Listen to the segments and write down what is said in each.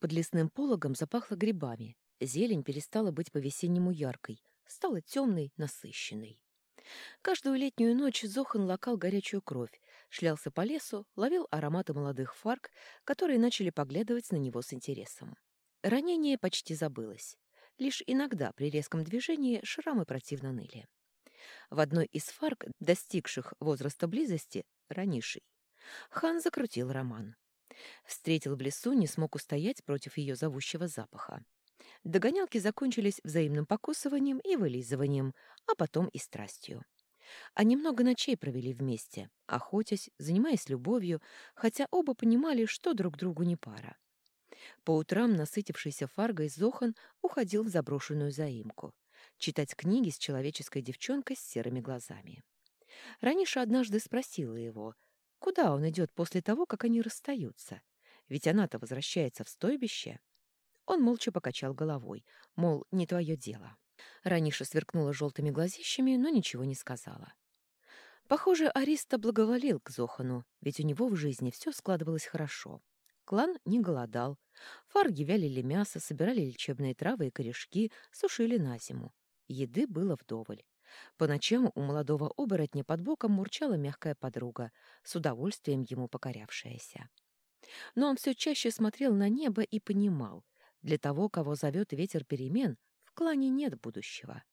Под лесным пологом запахло грибами. Зелень перестала быть по-весеннему яркой, стала темной, насыщенной. Каждую летнюю ночь Зохан лакал горячую кровь, шлялся по лесу, ловил ароматы молодых фарк, которые начали поглядывать на него с интересом. Ранение почти забылось. Лишь иногда при резком движении шрамы противно ныли. В одной из фарк, достигших возраста близости, ранишей, хан закрутил роман. Встретил в лесу, не смог устоять против ее зовущего запаха. Догонялки закончились взаимным покусыванием и вылизыванием, а потом и страстью. Они много ночей провели вместе, охотясь, занимаясь любовью, хотя оба понимали, что друг другу не пара. По утрам насытившийся фаргой Зохан уходил в заброшенную заимку, читать книги с человеческой девчонкой с серыми глазами. Раниша однажды спросила его, куда он идет после того, как они расстаются, ведь она-то возвращается в стойбище. Он молча покачал головой, мол, не твое дело. Раниша сверкнула желтыми глазищами, но ничего не сказала. Похоже, Ариста благоволил к Зохану, ведь у него в жизни все складывалось хорошо. Клан не голодал. Фарги вялили мясо, собирали лечебные травы и корешки, сушили на зиму. Еды было вдоволь. По ночам у молодого оборотня под боком мурчала мягкая подруга, с удовольствием ему покорявшаяся. Но он все чаще смотрел на небо и понимал, для того, кого зовет ветер перемен, в клане нет будущего.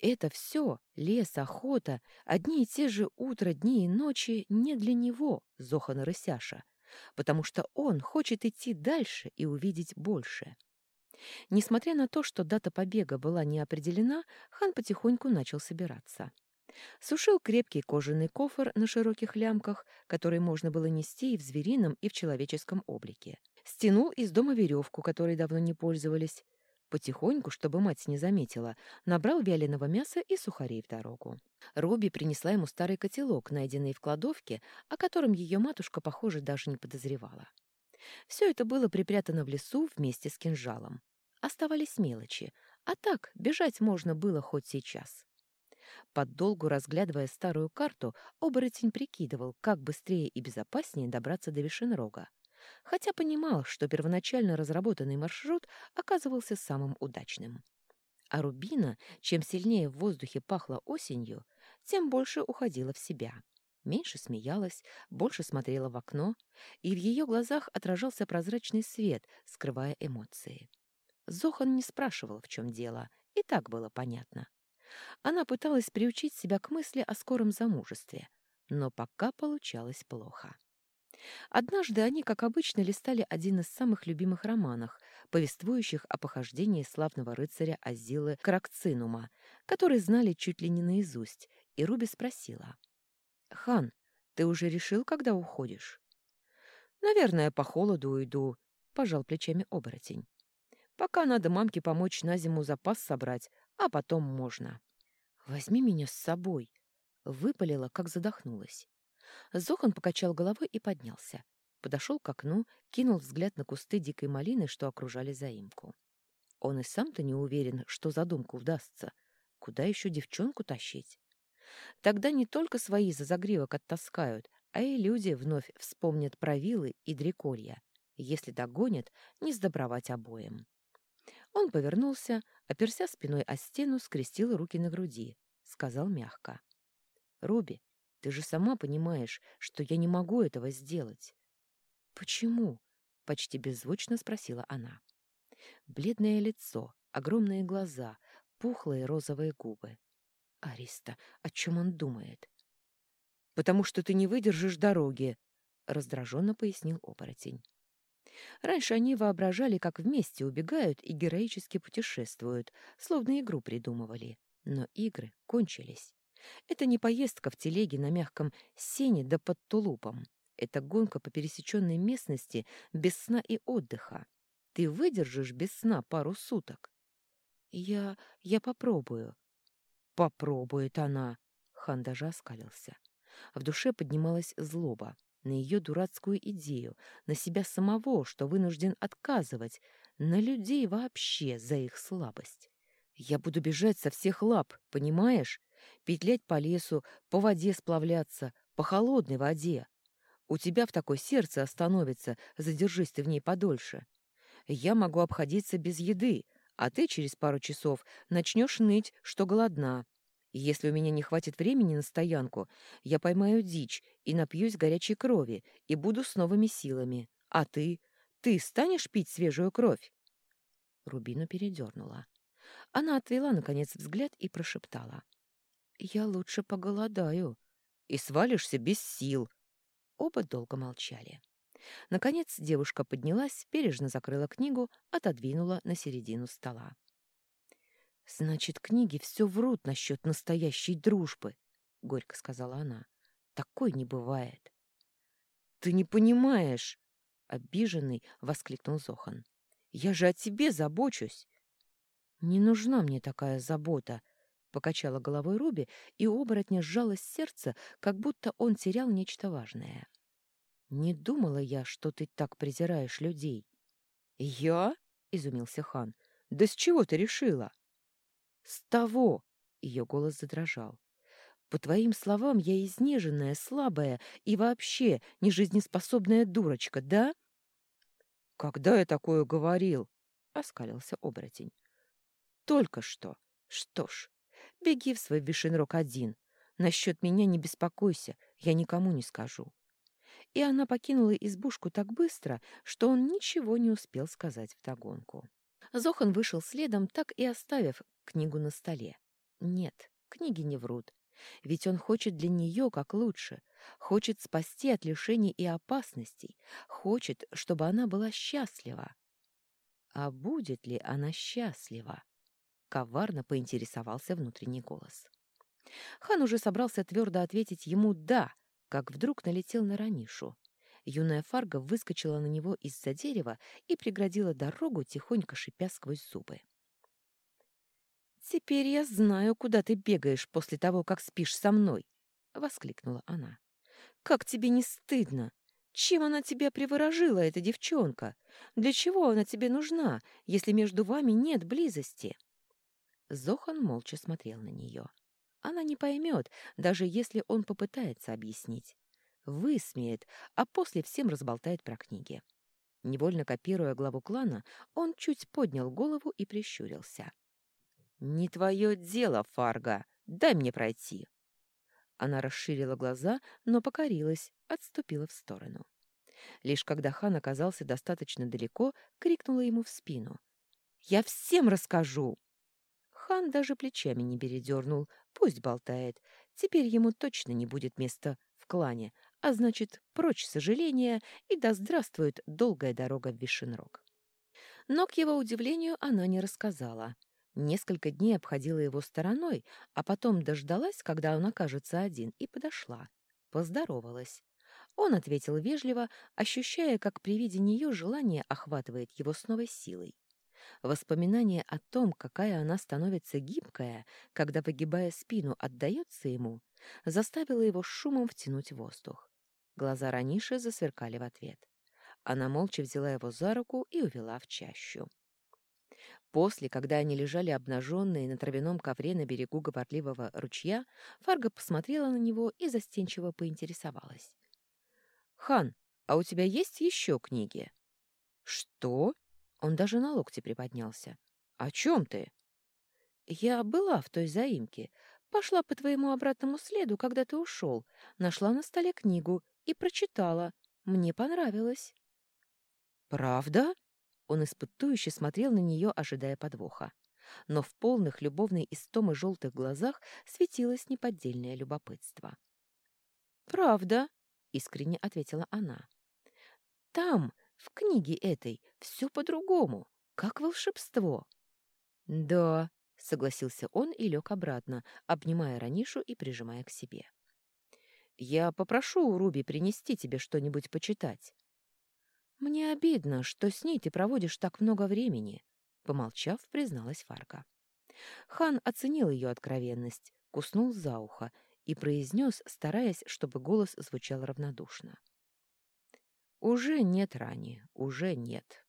Это все, лес, охота, одни и те же утра, дни и ночи не для него, Зохана Рысяша, потому что он хочет идти дальше и увидеть больше. Несмотря на то, что дата побега была не определена, хан потихоньку начал собираться. Сушил крепкий кожаный кофр на широких лямках, который можно было нести и в зверином, и в человеческом облике. Стянул из дома веревку, которой давно не пользовались. Потихоньку, чтобы мать не заметила, набрал вяленого мяса и сухарей в дорогу. Руби принесла ему старый котелок, найденный в кладовке, о котором ее матушка, похоже, даже не подозревала. Все это было припрятано в лесу вместе с кинжалом. Оставались мелочи, а так бежать можно было хоть сейчас. Подолгу разглядывая старую карту, оборотень прикидывал, как быстрее и безопаснее добраться до Вишенрога хотя понимал, что первоначально разработанный маршрут оказывался самым удачным. А Рубина, чем сильнее в воздухе пахло осенью, тем больше уходила в себя. Меньше смеялась, больше смотрела в окно, и в ее глазах отражался прозрачный свет, скрывая эмоции. Зохан не спрашивал, в чем дело, и так было понятно. Она пыталась приучить себя к мысли о скором замужестве, но пока получалось плохо. Однажды они, как обычно, листали один из самых любимых романов, повествующих о похождении славного рыцаря Азилы Кракцинума, который знали чуть ли не наизусть, и Руби спросила. «Хан, ты уже решил, когда уходишь?» «Наверное, по холоду уйду», — пожал плечами оборотень. «Пока надо мамке помочь на зиму запас собрать, а потом можно». «Возьми меня с собой», — выпалила, как задохнулась. Зохан покачал головой и поднялся. Подошел к окну, кинул взгляд на кусты дикой малины, что окружали заимку. Он и сам-то не уверен, что задумку удастся. Куда еще девчонку тащить? Тогда не только свои за загривок оттаскают, а и люди вновь вспомнят про вилы и дреколья. Если догонят, не сдобровать обоим. Он повернулся, оперся спиной о стену, скрестил руки на груди. Сказал мягко. — Руби, ты же сама понимаешь, что я не могу этого сделать. Почему? почти беззвучно спросила она. Бледное лицо, огромные глаза, пухлые розовые губы. Ариста, о чем он думает? Потому что ты не выдержишь дороги, раздраженно пояснил оборотень. Раньше они воображали, как вместе убегают и героически путешествуют, словно игру придумывали. Но игры кончились. Это не поездка в телеге на мягком сене да под тулупом. Это гонка по пересеченной местности без сна и отдыха. Ты выдержишь без сна пару суток. Я... я попробую. Попробует она. Хан даже оскалился. В душе поднималась злоба на ее дурацкую идею, на себя самого, что вынужден отказывать, на людей вообще за их слабость. Я буду бежать со всех лап, понимаешь? петлять по лесу, по воде сплавляться, по холодной воде. У тебя в такой сердце остановится, задержись ты в ней подольше. Я могу обходиться без еды, а ты через пару часов начнешь ныть, что голодна. Если у меня не хватит времени на стоянку, я поймаю дичь и напьюсь горячей крови и буду с новыми силами. А ты? Ты станешь пить свежую кровь?» Рубину передернула. Она отвела, наконец, взгляд и прошептала. «Я лучше поголодаю. И свалишься без сил». Оба долго молчали. Наконец девушка поднялась, бережно закрыла книгу, отодвинула на середину стола. «Значит, книги все врут насчет настоящей дружбы», — горько сказала она. «Такой не бывает». «Ты не понимаешь!» — обиженный воскликнул Зохан. «Я же о тебе забочусь!» «Не нужна мне такая забота», — покачала головой Руби, и оборотня сжалось сердце, как будто он терял нечто важное. «Не думала я, что ты так презираешь людей». «Я?» — изумился хан. «Да с чего ты решила?» «С того!» — ее голос задрожал. «По твоим словам, я изнеженная, слабая и вообще нежизнеспособная дурочка, да?» «Когда я такое говорил?» — оскалился оборотень. «Только что. Что ж, беги в свой вишенрог один. Насчет меня не беспокойся, я никому не скажу». И она покинула избушку так быстро, что он ничего не успел сказать вдогонку. Зохан вышел следом, так и оставив книгу на столе. Нет, книги не врут. Ведь он хочет для нее как лучше, хочет спасти от лишений и опасностей, хочет, чтобы она была счастлива. А будет ли она счастлива? Коварно поинтересовался внутренний голос. Хан уже собрался твердо ответить ему «да», как вдруг налетел на Ранишу. Юная Фарго выскочила на него из-за дерева и преградила дорогу, тихонько шипя сквозь зубы. «Теперь я знаю, куда ты бегаешь после того, как спишь со мной!» — воскликнула она. «Как тебе не стыдно? Чем она тебя приворожила, эта девчонка? Для чего она тебе нужна, если между вами нет близости?» Зохан молча смотрел на нее. Она не поймет, даже если он попытается объяснить. Высмеет, а после всем разболтает про книги. Невольно копируя главу клана, он чуть поднял голову и прищурился. «Не твое дело, Фарго! Дай мне пройти!» Она расширила глаза, но покорилась, отступила в сторону. Лишь когда хан оказался достаточно далеко, крикнула ему в спину. «Я всем расскажу!» Хан даже плечами не передернул. Пусть болтает. Теперь ему точно не будет места в клане, а значит, прочь сожаления и да здравствует долгая дорога в Вишенрог. Но, к его удивлению, она не рассказала. Несколько дней обходила его стороной, а потом дождалась, когда он окажется один, и подошла. Поздоровалась. Он ответил вежливо, ощущая, как при виде нее желание охватывает его с новой силой. Воспоминание о том, какая она становится гибкая, когда, погибая спину, отдается ему, заставило его шумом втянуть воздух. Глаза Раниши засверкали в ответ. Она молча взяла его за руку и увела в чащу. После, когда они лежали обнаженные на травяном ковре на берегу говорливого ручья, Фарго посмотрела на него и застенчиво поинтересовалась. «Хан, а у тебя есть еще книги?» «Что?» Он даже на локте приподнялся. «О чем ты?» «Я была в той заимке. Пошла по твоему обратному следу, когда ты ушел. Нашла на столе книгу и прочитала. Мне понравилось». «Правда?» Он испытующе смотрел на нее, ожидая подвоха. Но в полных любовной истомы желтых глазах светилось неподдельное любопытство. «Правда», — искренне ответила она. «Там, в книге этой, все по-другому, как волшебство». «Да», — согласился он и лег обратно, обнимая Ранишу и прижимая к себе. «Я попрошу у Руби принести тебе что-нибудь почитать». «Мне обидно, что с ней ты проводишь так много времени», — помолчав, призналась Фарка. Хан оценил ее откровенность, куснул за ухо и произнес, стараясь, чтобы голос звучал равнодушно. «Уже нет, Рани, уже нет».